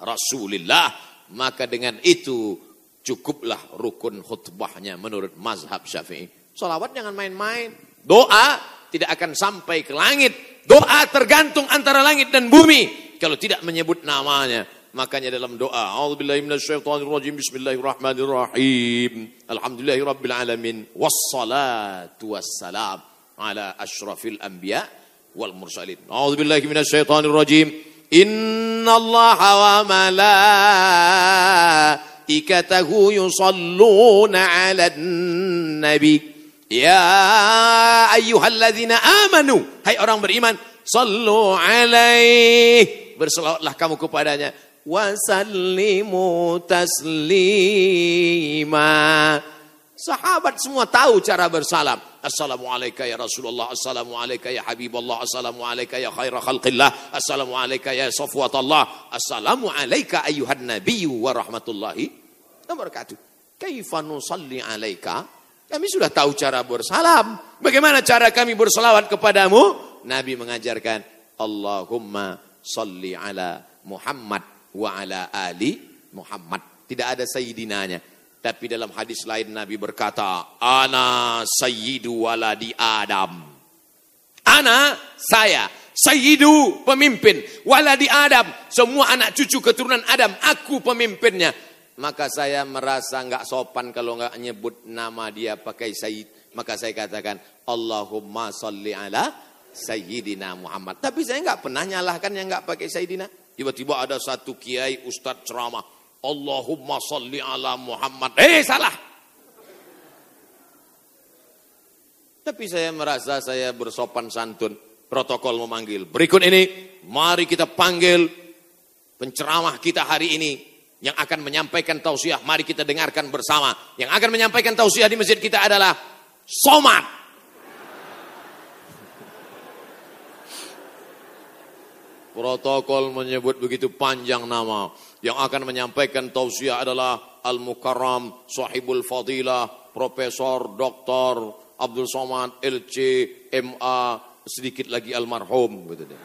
rasulillah. Maka dengan itu cukuplah rukun khutbahnya menurut mazhab syafi'i. Solawat jangan main-main. Doa tidak akan sampai ke langit. Doa tergantung antara langit dan bumi. Kalau tidak menyebut namanya. Makanya dalam doa, A'udzubillahi minasyaitonirrajim. Bismillahirrahmanirrahim. Alhamdulillahirabbil alamin. Wassalatu wassalam ala asyrafil anbiya wal mursalin. A'udzubillahi minasyaitonirrajim. Innallaha wa malaikatahu yusalluna 'alan nabi. Ya ayyuhalladzina amanu. Hai orang beriman, sallu alaihi. Berselawatlah kamu kepadanya wasallimu taslima. Sahabat semua tahu cara bersalam. Assalamualaikum ya Rasulullah, Assalamualaikum ya Habibullah, Assalamualaikum ya khaira khalqillah, Assalamualaikum ya safwatallah, Assalamualaikum ayuhan nabiyyu wa rahmatullahi wabarakatuh. Kaifa nusalli alaika? Kami sudah tahu cara bersalam. Bagaimana cara kami bersalawat kepadamu? Nabi mengajarkan, Allahumma salli ala Muhammad wa ala ali Muhammad. Tidak ada sayyidinanya. Tapi dalam hadis lain Nabi berkata, Ana sayyidu waladi Adam. Ana, saya. Sayyidu, pemimpin. Waladi Adam. Semua anak cucu keturunan Adam. Aku pemimpinnya. Maka saya merasa nggak sopan kalau nggak nyebut nama dia pakai sayyid. Maka saya katakan, Allahumma salli ala Sayyidina Muhammad. Tapi saya nggak pernah nyalahkan yang nggak pakai Sayyidina. Tiba-tiba ada satu kiai ustadz ceramah. Allahumma salli ala Muhammad. Eh salah. Tapi saya merasa saya bersopan santun. Protokol memanggil. Berikut ini mari kita panggil penceramah kita hari ini. Yang akan menyampaikan tausiah. Mari kita dengarkan bersama. Yang akan menyampaikan tausiah di masjid kita adalah Somad. Protokol menyebut begitu panjang nama. Yang akan menyampaikan tausiah adalah Al-Mukarram, Sahibul Fadilah, Profesor Dr. Abdul Somad, LC, MA, sedikit lagi almarhum. Gitu deh.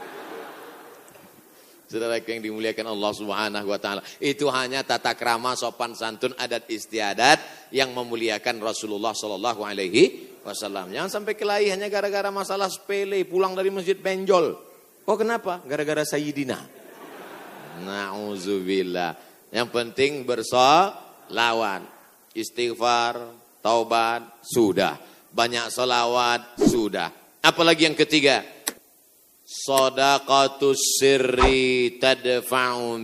Saudara yang dimuliakan Allah Subhanahu wa taala. Itu hanya tata krama sopan santun adat istiadat yang memuliakan Rasulullah sallallahu alaihi wasallam. Jangan sampai kelahi hanya gara-gara masalah sepele, pulang dari masjid benjol. Oh kenapa? Gara-gara Sayyidina. Na'udzubillah. Yang penting bersolawat. Istighfar, taubat, sudah. Banyak solawat, sudah. Apalagi yang ketiga. Sodaqatus sirri tadfa'u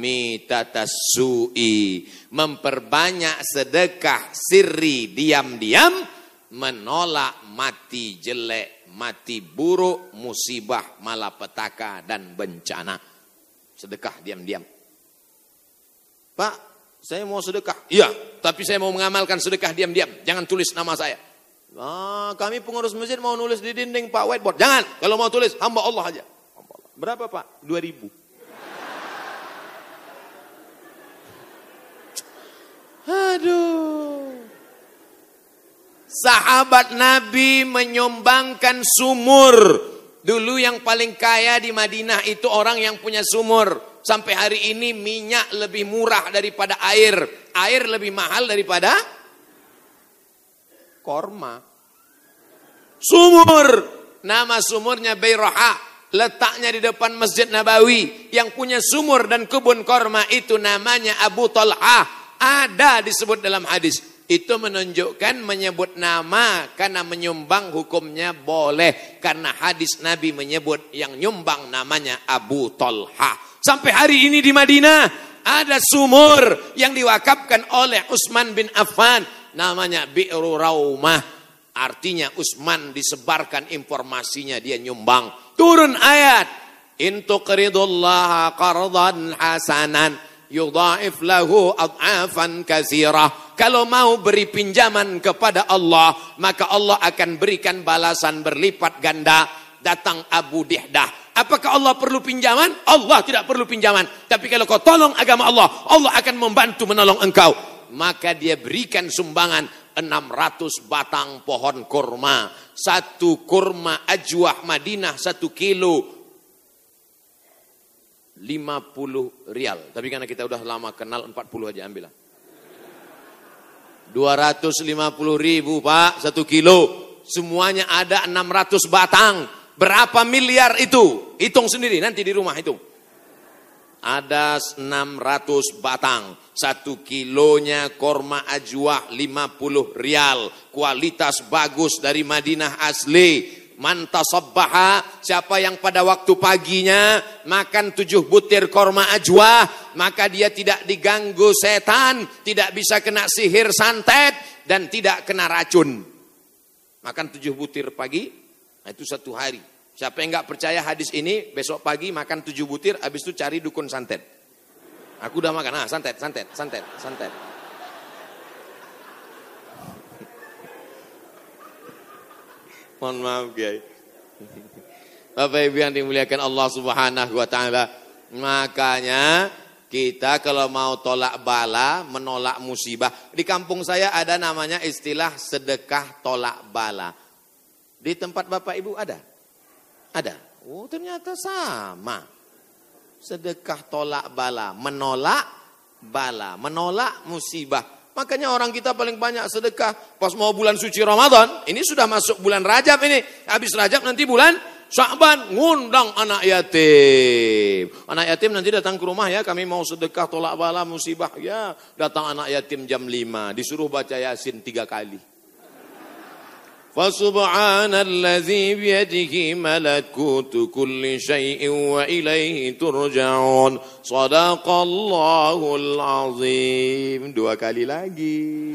su'i. Memperbanyak sedekah sirri diam-diam menolak mati jelek mati buruk, musibah, malapetaka, dan bencana. Sedekah diam-diam. Pak, saya mau sedekah. Iya, tapi saya mau mengamalkan sedekah diam-diam. Jangan tulis nama saya. Ah, kami pengurus masjid mau nulis di dinding Pak whiteboard. Jangan, kalau mau tulis hamba Allah aja. Berapa Pak? 2000. Aduh. Sahabat Nabi menyumbangkan sumur. Dulu yang paling kaya di Madinah itu orang yang punya sumur. Sampai hari ini minyak lebih murah daripada air. Air lebih mahal daripada korma. Sumur. Nama sumurnya Bayroha. Letaknya di depan Masjid Nabawi. Yang punya sumur dan kebun korma itu namanya Abu Talha. Ada disebut dalam hadis. Itu menunjukkan menyebut nama karena menyumbang hukumnya boleh. Karena hadis Nabi menyebut yang nyumbang namanya Abu Talha. Sampai hari ini di Madinah ada sumur yang diwakafkan oleh Utsman bin Affan. Namanya Bi'ru Raumah. Artinya Utsman disebarkan informasinya dia nyumbang. Turun ayat. Intu qridullaha qardan hasanan yudha'if lahu ad'afan kasirah. Kalau mau beri pinjaman kepada Allah, maka Allah akan berikan balasan berlipat ganda. Datang Abu Dihdah. Apakah Allah perlu pinjaman? Allah tidak perlu pinjaman. Tapi kalau kau tolong agama Allah, Allah akan membantu menolong engkau. Maka dia berikan sumbangan 600 batang pohon kurma. Satu kurma ajwah Madinah satu kilo 50 rial. Tapi karena kita udah lama kenal 40 aja ambillah. 250 ribu pak satu kilo. Semuanya ada 600 batang. Berapa miliar itu? Hitung sendiri nanti di rumah hitung. Ada 600 batang. Satu kilonya korma ajwah 50 rial. Kualitas bagus dari Madinah asli. Mantasabbaha, siapa yang pada waktu paginya makan tujuh butir korma ajwa, maka dia tidak diganggu setan, tidak bisa kena sihir santet, dan tidak kena racun. Makan tujuh butir pagi, nah itu satu hari. Siapa yang nggak percaya hadis ini, besok pagi makan tujuh butir, habis itu cari dukun santet. Aku udah makan. Ah, santet, santet, santet, santet. Mohon maaf, Kiai. Bapak Ibu yang dimuliakan Allah Subhanahu wa taala. Makanya kita kalau mau tolak bala, menolak musibah. Di kampung saya ada namanya istilah sedekah tolak bala. Di tempat Bapak Ibu ada? Ada. Oh, ternyata sama sedekah tolak bala, menolak bala, menolak musibah. Makanya orang kita paling banyak sedekah pas mau bulan suci Ramadan. Ini sudah masuk bulan Rajab ini. Habis Rajab nanti bulan Syakban ngundang anak yatim. Anak yatim nanti datang ke rumah ya, kami mau sedekah tolak bala musibah. Ya, datang anak yatim jam 5, disuruh baca Yasin tiga kali. فسبحان الذي بيده ملكوت كل شيء وإليه ترجعون صدق الله العظيم dua kali lagi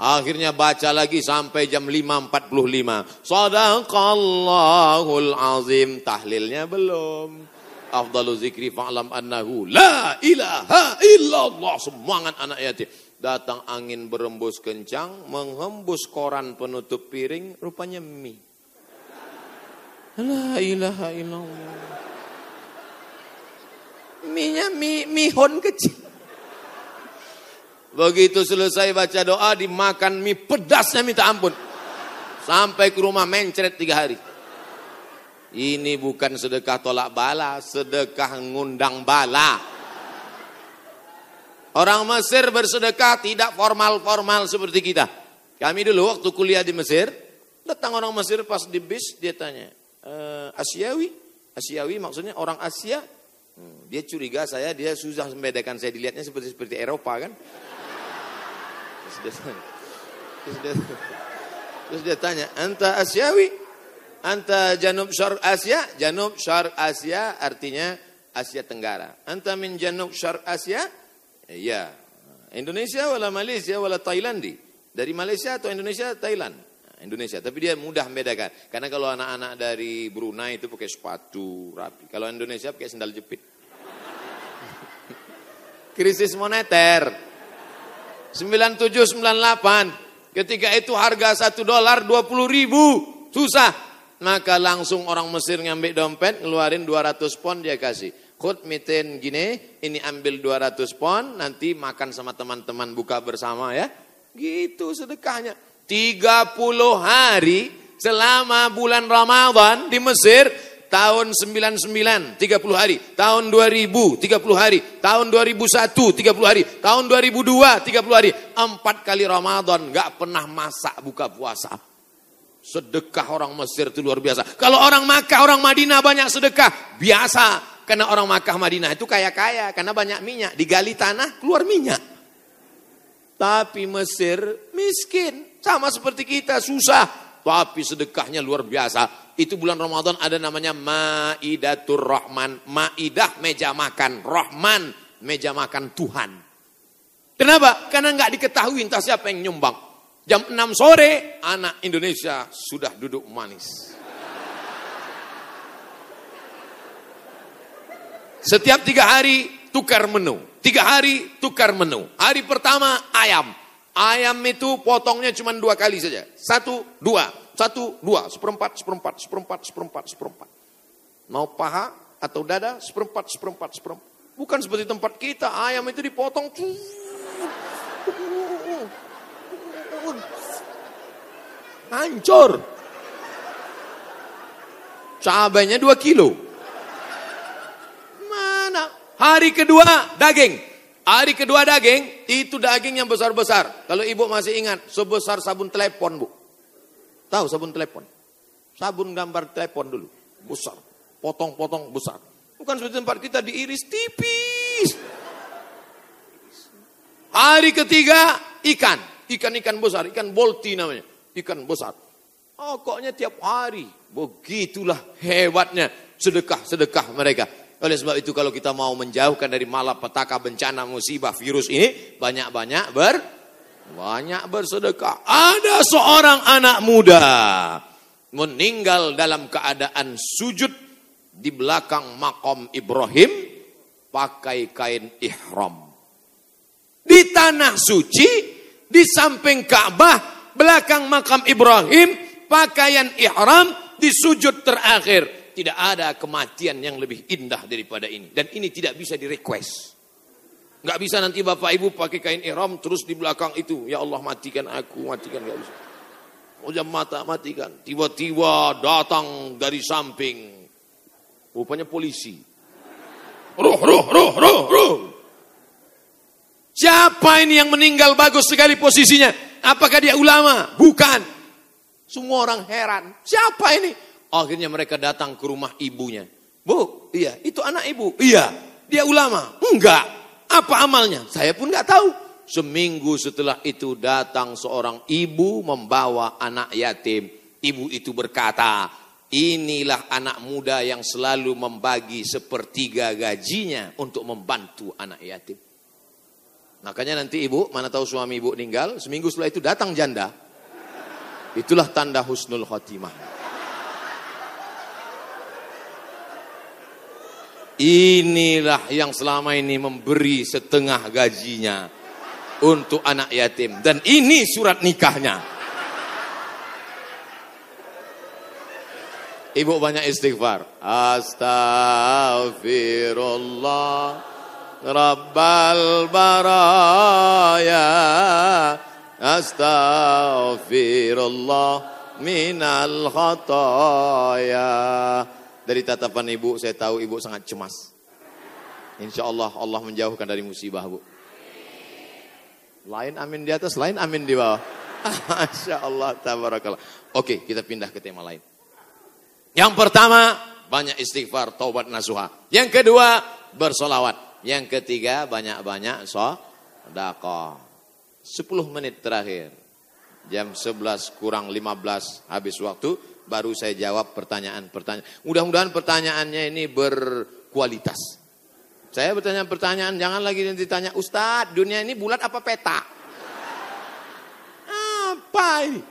Akhirnya baca lagi sampai jam 5.45. Sadaqallahul azim. Tahlilnya belum. Afdalu zikri fa'lam annahu la ilaha illallah. Semangat anak yatim. Datang angin berembus kencang, menghembus koran penutup piring, rupanya mie. La ilaha illallah. Mie-nya mie, mihon kecil. Begitu selesai baca doa, dimakan mie pedasnya minta ampun. Sampai ke rumah mencret tiga hari. Ini bukan sedekah tolak bala, sedekah ngundang bala. Orang Mesir bersedekah tidak formal-formal seperti kita. Kami dulu waktu kuliah di Mesir, datang orang Mesir pas di bis, dia tanya, e, Asiawi? Asiawi maksudnya orang Asia? Hmm, dia curiga saya, dia susah membedakan saya dilihatnya seperti seperti Eropa kan. Terus dia, terus dia, terus dia tanya, anta Asiawi? Anta Janub Syar Asia? Janub Syar Asia artinya Asia Tenggara. Anta min Janub Syar Asia? Ya. Indonesia wala Malaysia wala Thailandi. Dari Malaysia atau Indonesia, Thailand. Indonesia, tapi dia mudah membedakan. Karena kalau anak-anak dari Brunei itu pakai sepatu rapi. Kalau Indonesia pakai sendal jepit. Krisis moneter. 9798. Ketika itu harga satu dolar 20 ribu. Susah. Maka langsung orang Mesir ngambil dompet, ngeluarin 200 pon dia kasih khut miten gini, ini ambil 200 pon, nanti makan sama teman-teman buka bersama ya. Gitu sedekahnya. 30 hari selama bulan Ramadan di Mesir, tahun 99 30 hari, tahun 2000 30 hari, tahun 2001 30 hari, tahun 2002 30 hari, empat kali Ramadan nggak pernah masak buka puasa. Sedekah orang Mesir itu luar biasa. Kalau orang Makkah, orang Madinah banyak sedekah, biasa. Karena orang Makkah Madinah itu kaya-kaya karena banyak minyak, digali tanah keluar minyak. Tapi Mesir miskin, sama seperti kita susah. Tapi sedekahnya luar biasa. Itu bulan Ramadan ada namanya Maidatur Rahman. Maidah meja makan. Rahman meja makan Tuhan. Kenapa? Karena nggak diketahui entah siapa yang nyumbang. Jam 6 sore anak Indonesia sudah duduk manis. Setiap tiga hari tukar menu. Tiga hari tukar menu. Hari pertama ayam. Ayam itu potongnya cuma dua kali saja. Satu, dua, satu, dua, seperempat, seperempat, seperempat, seperempat, seperempat. Mau paha atau dada, seperempat, seperempat, seperempat. Bukan seperti tempat kita, ayam itu dipotong. Hancur. Cabainya dua kilo. Hari kedua daging. Hari kedua daging, itu daging yang besar-besar. Kalau ibu masih ingat, sebesar sabun telepon bu. Tahu sabun telepon? Sabun gambar telepon dulu. Besar. Potong-potong besar. Bukan seperti tempat kita diiris tipis. Hari ketiga, ikan. Ikan-ikan besar, ikan bolti namanya. Ikan besar. Pokoknya tiap hari. Begitulah hebatnya sedekah-sedekah mereka. Oleh sebab itu kalau kita mau menjauhkan dari malapetaka bencana musibah virus ini banyak-banyak ber banyak bersedekah. Ada seorang anak muda meninggal dalam keadaan sujud di belakang makom Ibrahim pakai kain ihram. Di tanah suci, di samping Ka'bah, belakang makam Ibrahim, pakaian ihram di sujud terakhir tidak ada kematian yang lebih indah daripada ini. Dan ini tidak bisa di request. Nggak bisa nanti bapak ibu pakai kain ihram terus di belakang itu. Ya Allah matikan aku, matikan. Nggak bisa. Udah mata matikan. Tiba-tiba datang dari samping. Rupanya polisi. Roh, roh, roh, roh, roh. Siapa ini yang meninggal bagus sekali posisinya? Apakah dia ulama? Bukan. Semua orang heran. Siapa ini? Akhirnya mereka datang ke rumah ibunya. Bu, iya, itu anak ibu. Iya, dia ulama. Enggak. Apa amalnya? Saya pun enggak tahu. Seminggu setelah itu datang seorang ibu membawa anak yatim. Ibu itu berkata, inilah anak muda yang selalu membagi sepertiga gajinya untuk membantu anak yatim. Makanya nanti ibu, mana tahu suami ibu meninggal, seminggu setelah itu datang janda. Itulah tanda husnul khotimah. Inilah yang selama ini memberi setengah gajinya untuk anak yatim. Dan ini surat nikahnya. Ibu banyak istighfar. Astaghfirullah. Rabbal baraya. Astaghfirullah minal khataya. Dari tatapan ibu saya tahu ibu sangat cemas. Insya Allah Allah menjauhkan dari musibah bu. Lain amin di atas, lain amin di bawah. Masya Allah, tabarakallah. Oke, kita pindah ke tema lain. Yang pertama, banyak istighfar, taubat nasuha. Yang kedua, bersolawat. Yang ketiga, banyak-banyak sodakoh. 10 menit terakhir. Jam 11 kurang 15 habis waktu baru saya jawab pertanyaan-pertanyaan. Mudah-mudahan pertanyaannya ini berkualitas. Saya bertanya pertanyaan, jangan lagi nanti tanya, Ustadz, dunia ini bulat apa peta? Apa ini?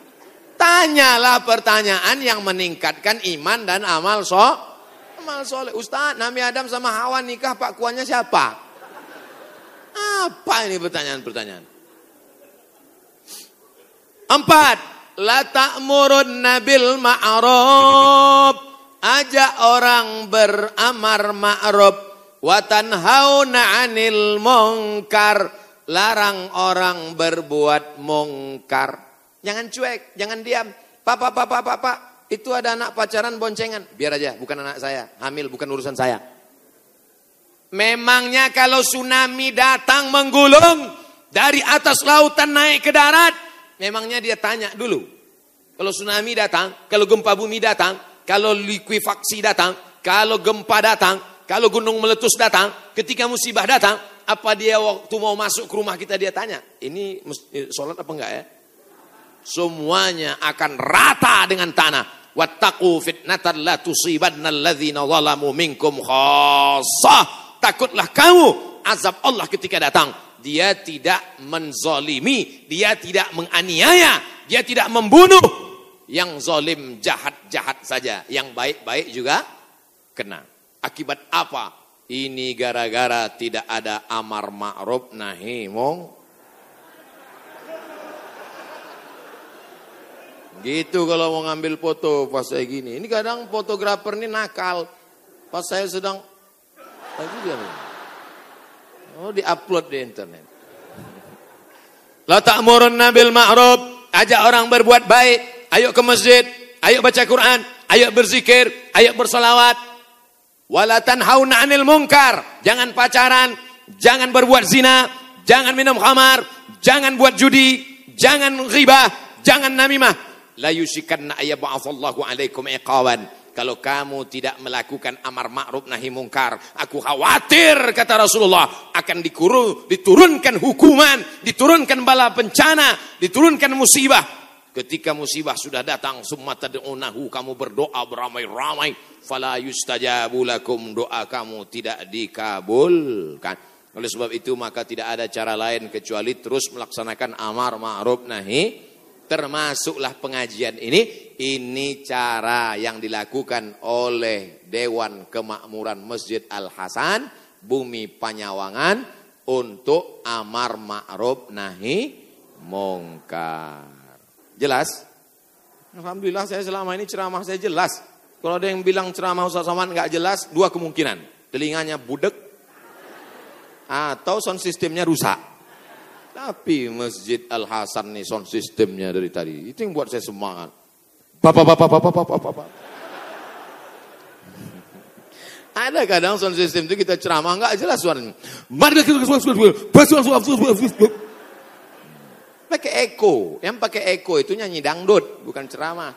Tanyalah pertanyaan yang meningkatkan iman dan amal so, amal soleh. Ustadz, Nabi Adam sama Hawa nikah pak kuannya siapa? Apa ini pertanyaan-pertanyaan? Empat, La ta'murun nabil ma'ruf. Ajak orang beramar ma'ruf. Watan hauna 'anil mungkar. Larang orang berbuat mungkar. Jangan cuek, jangan diam. Pak, pak, pak, pak. Itu ada anak pacaran boncengan. Biar aja, bukan anak saya. Hamil bukan urusan saya. Memangnya kalau tsunami datang menggulung dari atas lautan naik ke darat, memangnya dia tanya dulu. Kalau tsunami datang, kalau gempa bumi datang, kalau likuifaksi datang, kalau gempa datang, kalau gunung meletus datang, ketika musibah datang, apa dia waktu mau masuk ke rumah kita dia tanya, ini sholat apa enggak ya? Semuanya akan rata dengan tanah. Wattaqu fitnatan la tusibanna alladhina zalamu minkum khassah. Takutlah kamu azab Allah ketika datang. Dia tidak menzalimi, dia tidak menganiaya, dia tidak membunuh. Yang zalim jahat-jahat saja, yang baik-baik juga kena. Akibat apa? Ini gara-gara tidak ada amar ma'ruf nahi mung Gitu kalau mau ngambil foto pas saya gini. Ini kadang fotografer ini nakal. Pas saya sedang tadi dia Oh, di-upload di internet. La ta'murun nabil ma'ruf, ajak orang berbuat baik, ayo ke masjid, ayo baca Quran, ayo berzikir, ayo bersolawat. Wala tanhauna 'anil munkar, jangan pacaran, jangan berbuat zina, jangan minum khamar, jangan buat judi, jangan ghibah, jangan namimah. La yushikanna ayyab'atsallahu alaikum iqawan. Kalau kamu tidak melakukan amar ma'ruf nahi mungkar, aku khawatir kata Rasulullah akan dikurung, diturunkan hukuman, diturunkan bala bencana, diturunkan musibah. Ketika musibah sudah datang, summa tad'unahu, kamu berdoa beramai-ramai, fala yustajabu lakum, doa kamu tidak dikabulkan. Oleh sebab itu maka tidak ada cara lain kecuali terus melaksanakan amar ma'ruf nahi termasuklah pengajian ini ini cara yang dilakukan oleh Dewan Kemakmuran Masjid Al Hasan Bumi Panyawangan untuk amar ma'ruf nahi mungkar. Jelas? Alhamdulillah saya selama ini ceramah saya jelas. Kalau ada yang bilang ceramah Ustaz Saman nggak jelas, dua kemungkinan. Telinganya budek atau sound sistemnya rusak. Tapi Masjid Al Hasan nih sound sistemnya dari tadi. Itu yang buat saya semangat. Bapak, bapak, bapak, bapak, bapak. Ada kadang sound system itu kita ceramah nggak jelas suaranya. Pakai echo. Yang pakai echo itu nyanyi dangdut, bukan ceramah.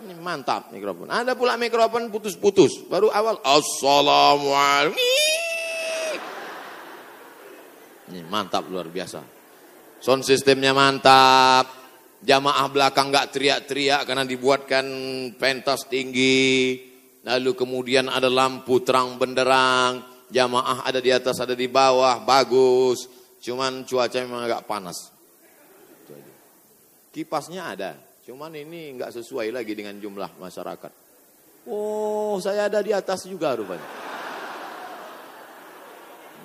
Ini mantap mikrofon. Ada pula mikrofon putus-putus. Baru awal Assalamualaikum. Ini mantap luar biasa. Sound sistemnya mantap. Jamaah belakang nggak teriak-teriak karena dibuatkan pentas tinggi. Lalu kemudian ada lampu terang benderang. Jamaah ada di atas, ada di bawah, bagus. Cuman cuaca memang agak panas. Kipasnya ada, cuman ini nggak sesuai lagi dengan jumlah masyarakat. Oh, saya ada di atas juga rupanya.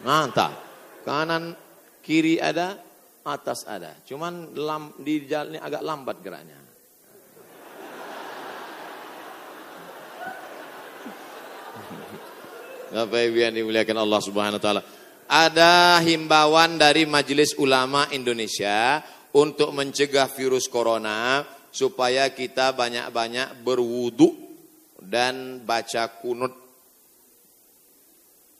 Mantap. Kanan kiri ada, atas ada. Cuman lam, di jalan ini agak lambat geraknya. Bapak Ibu yang dimuliakan Allah Subhanahu wa taala. Ada himbauan dari Majelis Ulama Indonesia untuk mencegah virus corona supaya kita banyak-banyak berwudu dan baca kunut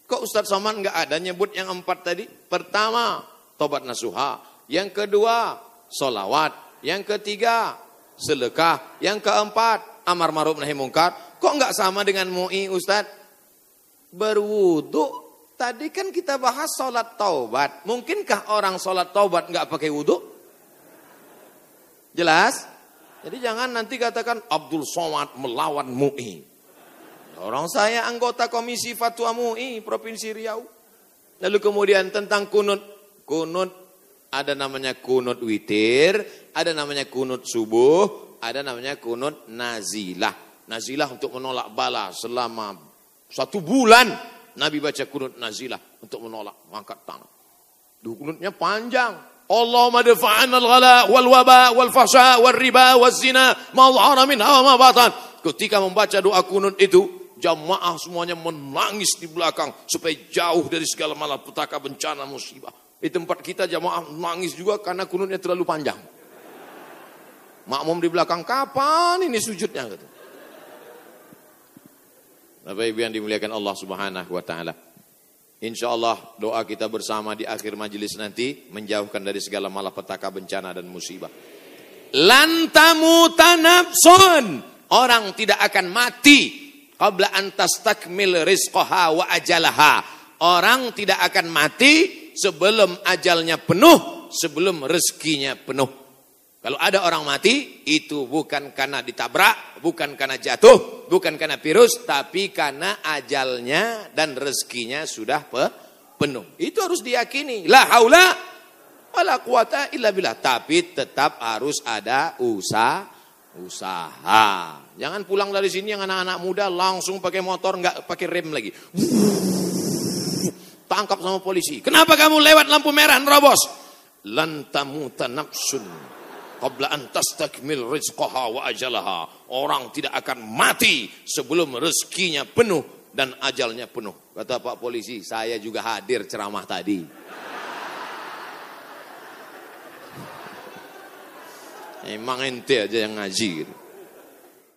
Kok Ustadz Somad nggak ada nyebut yang empat tadi? Pertama, tobat nasuha. Yang kedua, solawat. Yang ketiga, sedekah. Yang keempat, amar ma'ruf nahi mungkar. Kok nggak sama dengan MUI Ustadz? Berwudu. Tadi kan kita bahas sholat taubat. Mungkinkah orang sholat taubat nggak pakai wudu? Jelas? Jadi jangan nanti katakan Abdul Somad melawan MUI. Orang saya anggota Komisi Fatwa MUI Provinsi Riau. Lalu kemudian tentang kunut. Kunut ada namanya kunut witir, ada namanya kunut subuh, ada namanya kunut nazilah. Nazilah untuk menolak bala selama satu bulan. Nabi baca kunut nazilah untuk menolak angkat tanah. Kunutnya panjang. Allahumma dafa'an al-ghala wal waba wal fahsya wal riba wal zina ma min hawa ma batan. Ketika membaca doa kunut itu, jamaah semuanya menangis di belakang supaya jauh dari segala malapetaka bencana musibah. Di tempat kita jamaah menangis juga karena kunutnya terlalu panjang. Makmum di belakang, kapan ini sujudnya? Gitu. Bapak Ibu yang dimuliakan Allah Subhanahu wa taala. Insya Allah doa kita bersama di akhir majelis nanti menjauhkan dari segala malapetaka bencana dan musibah. Lantamu tanapson. Orang tidak akan mati qabla antas takmil rizqaha wa ajalaha. Orang tidak akan mati sebelum ajalnya penuh, sebelum rezekinya penuh. Kalau ada orang mati, itu bukan karena ditabrak, bukan karena jatuh, bukan karena virus, tapi karena ajalnya dan rezekinya sudah pe penuh. Itu harus diyakini. La haula wala quwata illa billah. Tapi tetap harus ada usaha. Usaha. Jangan pulang dari sini yang anak-anak muda langsung pakai motor nggak pakai rem lagi. Tangkap sama polisi. Kenapa kamu lewat lampu merah nerobos? Lantamu tanaksun qabla an tastakmil rizqaha wa ajalaha. Orang tidak akan mati sebelum rezekinya penuh dan ajalnya penuh. Kata Pak Polisi, saya juga hadir ceramah tadi. Emang ente aja yang ngaji gitu.